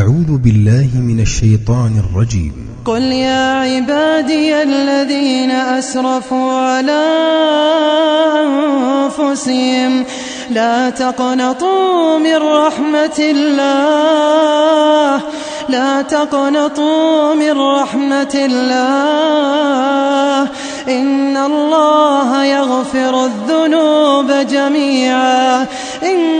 أعوذ بالله من الشيطان الرجيم. قل يا عبادي الذين أسرفوا على أنفسهم لا تقنطوا من رحمة الله لا تقنطوا من رحمة الله. إن الله يغفر الذنوب جميعا إنه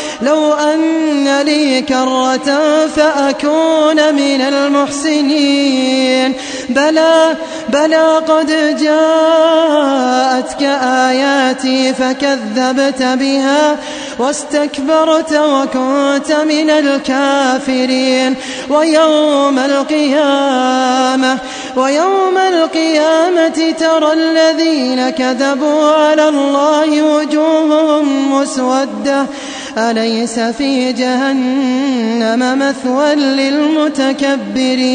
لو أن لي كرة فأكون من المحسنين. بلى بلى قد جاءتك آياتي فكذبت بها واستكبرت وكنت من الكافرين. ويوم القيامة ويوم القيامة ترى الذين كذبوا على الله وجوههم مسودة. أليس في جهنم مثوى للمتكبرين؟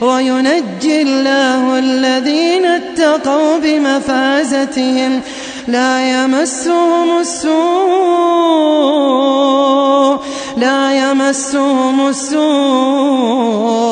وينجي الله الذين اتقوا بمفازتهم لا يمسهم السوء لا يمسهم السوء.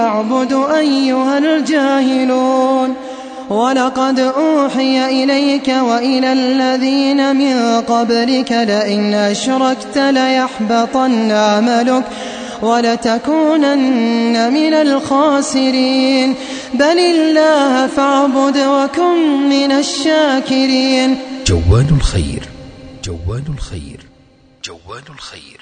أعبد أيها الجاهلون. ولقد أوحي إليك وإلى الذين من قبلك لئن أشركت ليحبطن عملك ولتكونن من الخاسرين. بل الله فاعبد وكن من الشاكرين. جوال الخير جوال الخير جوال الخير.